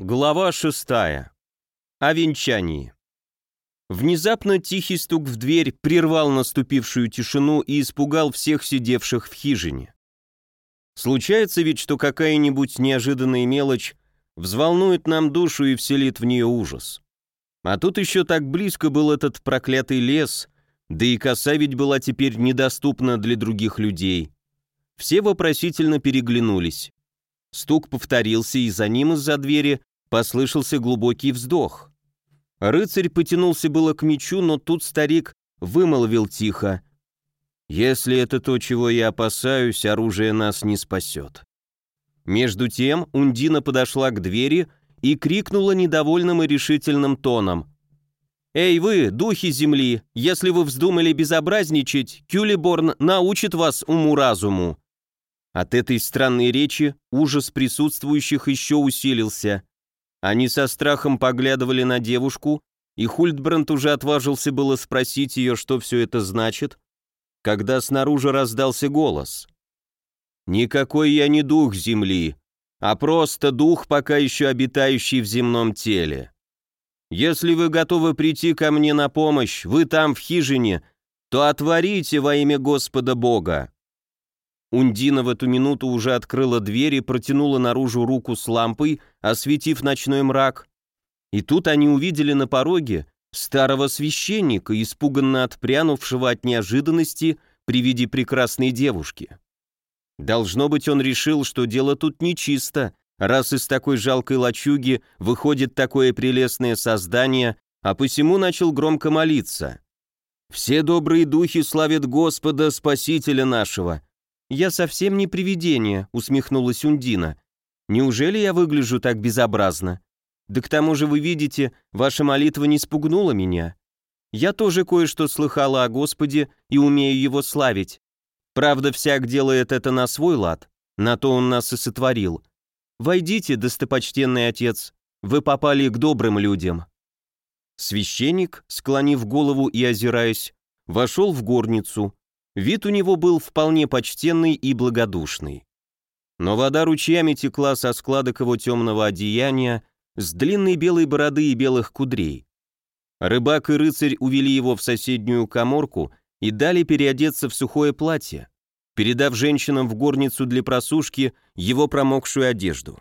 Глава шестая. О венчании. Внезапно тихий стук в дверь прервал наступившую тишину и испугал всех сидевших в хижине. Случается ведь, что какая-нибудь неожиданная мелочь взволнует нам душу и вселит в нее ужас. А тут еще так близко был этот проклятый лес, да и коса ведь была теперь недоступна для других людей. Все вопросительно переглянулись. Стук повторился, и за ним из-за двери Послышался глубокий вздох. Рыцарь потянулся было к мечу, но тут старик вымолвил тихо. «Если это то, чего я опасаюсь, оружие нас не спасет». Между тем Ундина подошла к двери и крикнула недовольным и решительным тоном. «Эй вы, духи земли, если вы вздумали безобразничать, Кюлиборн научит вас уму-разуму». От этой странной речи ужас присутствующих еще усилился. Они со страхом поглядывали на девушку, и Хультбранд уже отважился было спросить ее, что все это значит, когда снаружи раздался голос. «Никакой я не дух земли, а просто дух, пока еще обитающий в земном теле. Если вы готовы прийти ко мне на помощь, вы там, в хижине, то отворите во имя Господа Бога». Ундина в эту минуту уже открыла дверь и протянула наружу руку с лампой, осветив ночной мрак. И тут они увидели на пороге старого священника, испуганно отпрянувшего от неожиданности при виде прекрасной девушки. Должно быть, он решил, что дело тут нечисто, раз из такой жалкой лачуги выходит такое прелестное создание, а посему начал громко молиться. «Все добрые духи славят Господа, Спасителя нашего», «Я совсем не привидение», — усмехнулась Ундина. «Неужели я выгляжу так безобразно? Да к тому же вы видите, ваша молитва не спугнула меня. Я тоже кое-что слыхала о Господе и умею его славить. Правда, всяк делает это на свой лад, на то он нас и сотворил. Войдите, достопочтенный отец, вы попали к добрым людям». Священник, склонив голову и озираясь, вошел в горницу, Вид у него был вполне почтенный и благодушный. Но вода ручьями текла со складок его темного одеяния, с длинной белой бороды и белых кудрей. Рыбак и рыцарь увели его в соседнюю коморку и дали переодеться в сухое платье, передав женщинам в горницу для просушки его промокшую одежду.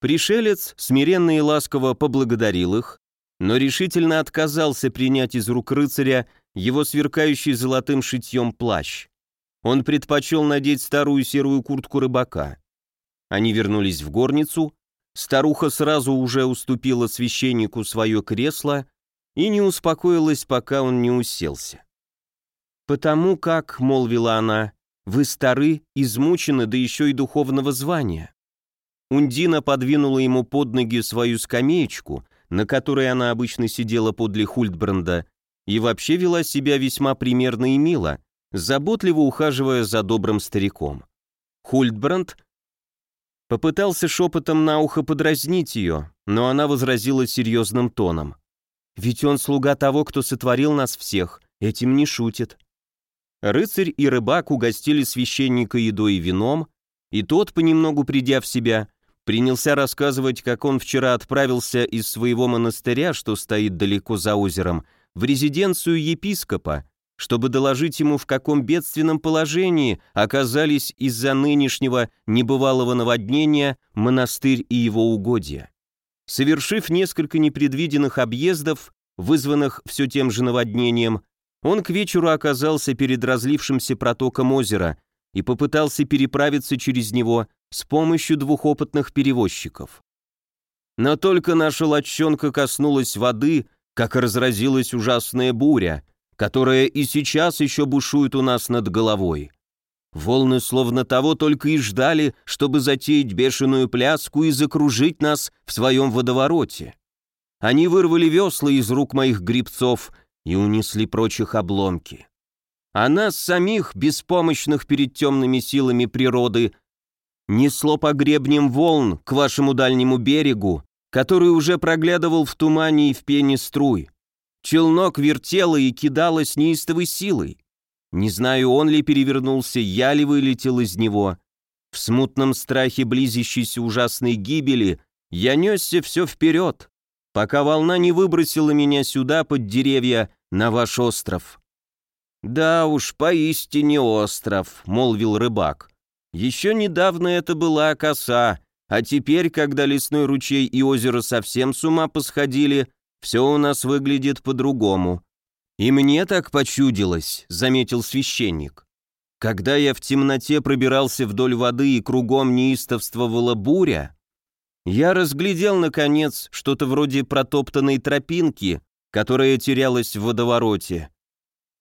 Пришелец смиренно и ласково поблагодарил их, но решительно отказался принять из рук рыцаря его сверкающий золотым шитьем плащ. Он предпочел надеть старую серую куртку рыбака. Они вернулись в горницу, старуха сразу уже уступила священнику свое кресло и не успокоилась, пока он не уселся. «Потому как, — молвила она, — вы стары, измучены, да еще и духовного звания». Ундина подвинула ему под ноги свою скамеечку, на которой она обычно сидела подле Хультбранда, и вообще вела себя весьма примерно и мило, заботливо ухаживая за добрым стариком. Хультбранд попытался шепотом на ухо подразнить ее, но она возразила серьезным тоном. «Ведь он слуга того, кто сотворил нас всех, этим не шутит». Рыцарь и рыбак угостили священника едой и вином, и тот, понемногу придя в себя, принялся рассказывать, как он вчера отправился из своего монастыря, что стоит далеко за озером, в резиденцию епископа, чтобы доложить ему, в каком бедственном положении оказались из-за нынешнего небывалого наводнения монастырь и его угодья. Совершив несколько непредвиденных объездов, вызванных все тем же наводнением, он к вечеру оказался перед разлившимся протоком озера и попытался переправиться через него с помощью двух опытных перевозчиков. Но только наша лодчонка коснулась воды, как разразилась ужасная буря, которая и сейчас еще бушует у нас над головой. Волны словно того только и ждали, чтобы затеять бешеную пляску и закружить нас в своем водовороте. Они вырвали весла из рук моих грибцов и унесли прочих обломки. А нас самих, беспомощных перед темными силами природы, несло по гребням волн к вашему дальнему берегу, который уже проглядывал в тумане и в пене струй. Челнок вертело и кидало с неистовой силой. Не знаю, он ли перевернулся, я ли вылетел из него. В смутном страхе близящейся ужасной гибели Я несся все вперед, пока волна не выбросила меня сюда под деревья на ваш остров». «Да уж, поистине остров», — молвил рыбак. «Еще недавно это была коса, а теперь, когда лесной ручей и озеро совсем с ума посходили, все у нас выглядит по-другому». «И мне так почудилось», — заметил священник. «Когда я в темноте пробирался вдоль воды и кругом неистовствовала буря, я разглядел, наконец, что-то вроде протоптанной тропинки, которая терялась в водовороте.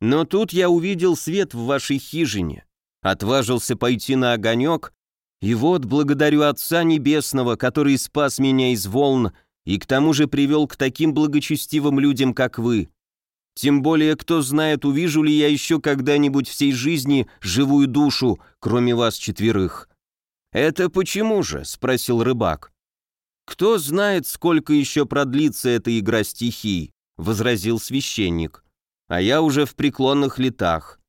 Но тут я увидел свет в вашей хижине, отважился пойти на огонек, и вот благодарю Отца Небесного, который спас меня из волн и к тому же привел к таким благочестивым людям, как вы. Тем более, кто знает, увижу ли я еще когда-нибудь всей жизни живую душу, кроме вас четверых». «Это почему же?» — спросил рыбак. «Кто знает, сколько еще продлится эта игра стихий», — возразил священник. «А я уже в преклонных летах.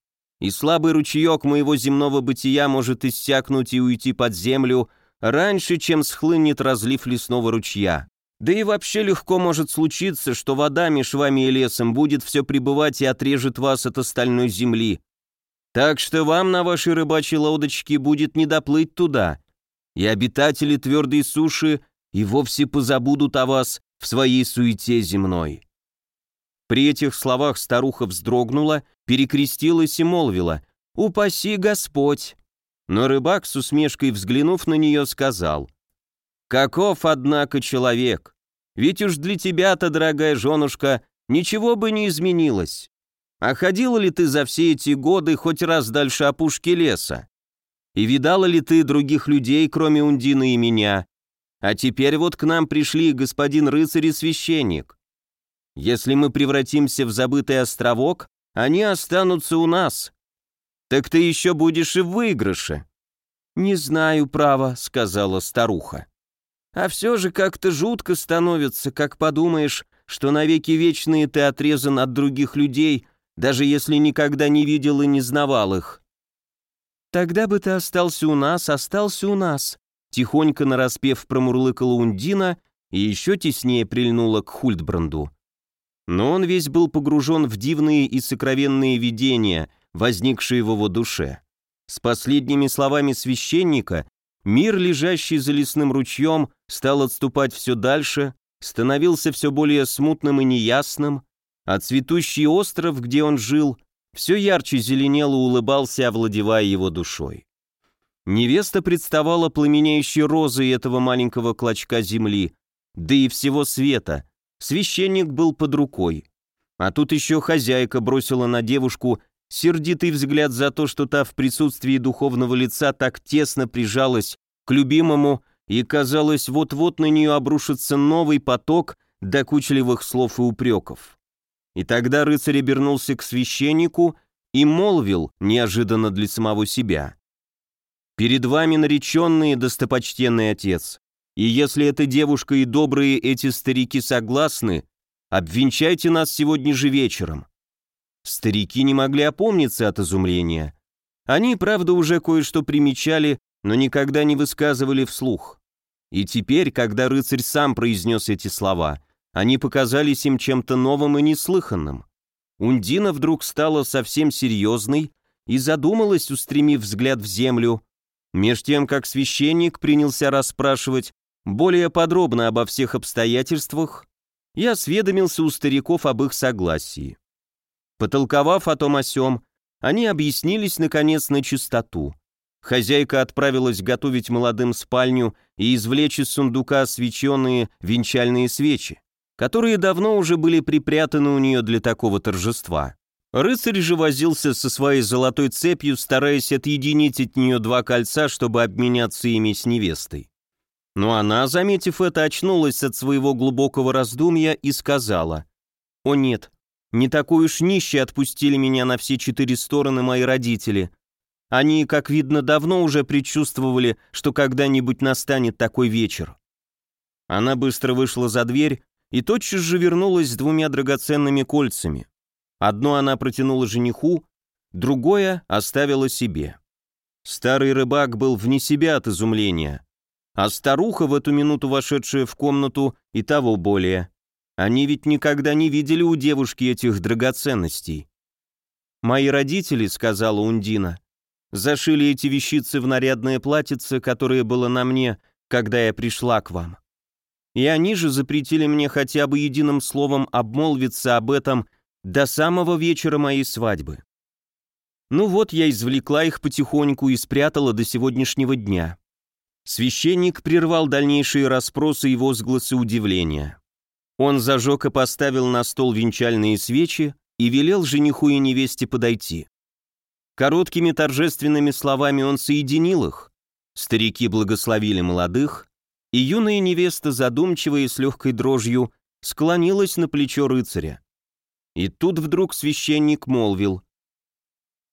И слабый ручеек моего земного бытия может иссякнуть и уйти под землю раньше, чем схлынет разлив лесного ручья. Да и вообще легко может случиться, что вода меж вами и лесом будет все пребывать и отрежет вас от остальной земли. Так что вам на вашей рыбачьей лодочке будет не доплыть туда, и обитатели твердой суши и вовсе позабудут о вас в своей суете земной». При этих словах старуха вздрогнула, перекрестилась и молвила «Упаси Господь!» Но рыбак, с усмешкой взглянув на нее, сказал Каков, однако, человек? Ведь уж для тебя-то, дорогая женушка, ничего бы не изменилось. А ходила ли ты за все эти годы хоть раз дальше опушки леса? И видала ли ты других людей, кроме Ундины и меня? А теперь вот к нам пришли господин рыцарь и священник. Если мы превратимся в забытый островок, они останутся у нас. Так ты еще будешь и в выигрыше». «Не знаю, право», — сказала старуха. А все же как-то жутко становится, как подумаешь, что навеки вечные ты отрезан от других людей, даже если никогда не видел и не знавал их. Тогда бы ты остался у нас, остался у нас, тихонько нараспев промурлыкала Ундина и еще теснее прильнула к Хультбранду. Но он весь был погружен в дивные и сокровенные видения, возникшие в его душе. С последними словами священника Мир, лежащий за лесным ручьем, стал отступать все дальше, становился все более смутным и неясным, а цветущий остров, где он жил, все ярче зеленел улыбался, овладевая его душой. Невеста представала пламенеющей розой этого маленького клочка земли, да и всего света. Священник был под рукой. А тут еще хозяйка бросила на девушку сердитый взгляд за то, что та в присутствии духовного лица так тесно прижалась к любимому, и казалось, вот-вот на нее обрушится новый поток докучливых слов и упреков. И тогда рыцарь обернулся к священнику и молвил, неожиданно для самого себя. «Перед вами нареченный достопочтенный отец, и если эта девушка и добрые эти старики согласны, обвенчайте нас сегодня же вечером. Старики не могли опомниться от изумления. Они, правда, уже кое-что примечали, но никогда не высказывали вслух. И теперь, когда рыцарь сам произнес эти слова, они показались им чем-то новым и неслыханным. Ундина вдруг стала совсем серьезной и задумалась, устремив взгляд в землю, меж тем, как священник принялся расспрашивать более подробно обо всех обстоятельствах, я осведомился у стариков об их согласии. Потолковав о том о сём, они объяснились, наконец, на чистоту. Хозяйка отправилась готовить молодым спальню и извлечь из сундука освещенные венчальные свечи, которые давно уже были припрятаны у нее для такого торжества. Рыцарь же возился со своей золотой цепью, стараясь отъединить от нее два кольца, чтобы обменяться ими с невестой. Но она, заметив это, очнулась от своего глубокого раздумья и сказала, «О нет, не такой уж нищий отпустили меня на все четыре стороны мои родители. Они, как видно, давно уже предчувствовали, что когда-нибудь настанет такой вечер. Она быстро вышла за дверь и тотчас же вернулась с двумя драгоценными кольцами. Одно она протянула жениху, другое оставила себе. Старый рыбак был вне себя от изумления. А старуха, в эту минуту вошедшая в комнату, и того более. Они ведь никогда не видели у девушки этих драгоценностей. «Мои родители», — сказала Ундина, — «зашили эти вещицы в нарядное платьице, которое было на мне, когда я пришла к вам. И они же запретили мне хотя бы единым словом обмолвиться об этом до самого вечера моей свадьбы. Ну вот я извлекла их потихоньку и спрятала до сегодняшнего дня. Священник прервал дальнейшие расспросы и возгласы удивления. Он зажег и поставил на стол венчальные свечи и велел жениху и невесте подойти. Короткими торжественными словами он соединил их. Старики благословили молодых, и юная невеста, задумчиво и с легкой дрожью, склонилась на плечо рыцаря. И тут вдруг священник молвил.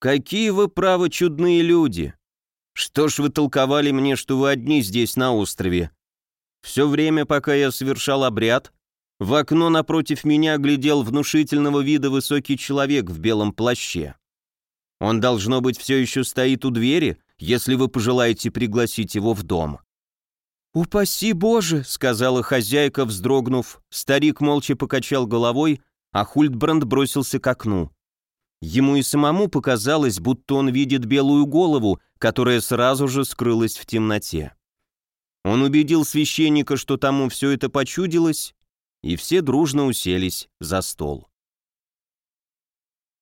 «Какие вы, право, чудные люди! Что ж вы толковали мне, что вы одни здесь, на острове? Все время, пока я совершал обряд, в окно напротив меня глядел внушительного вида высокий человек в белом плаще. Он, должно быть, все еще стоит у двери, если вы пожелаете пригласить его в дом». «Упаси Боже!» — сказала хозяйка, вздрогнув. Старик молча покачал головой, а Хультбранд бросился к окну. Ему и самому показалось, будто он видит белую голову, которая сразу же скрылась в темноте. Он убедил священника, что тому все это почудилось, и все дружно уселись за стол.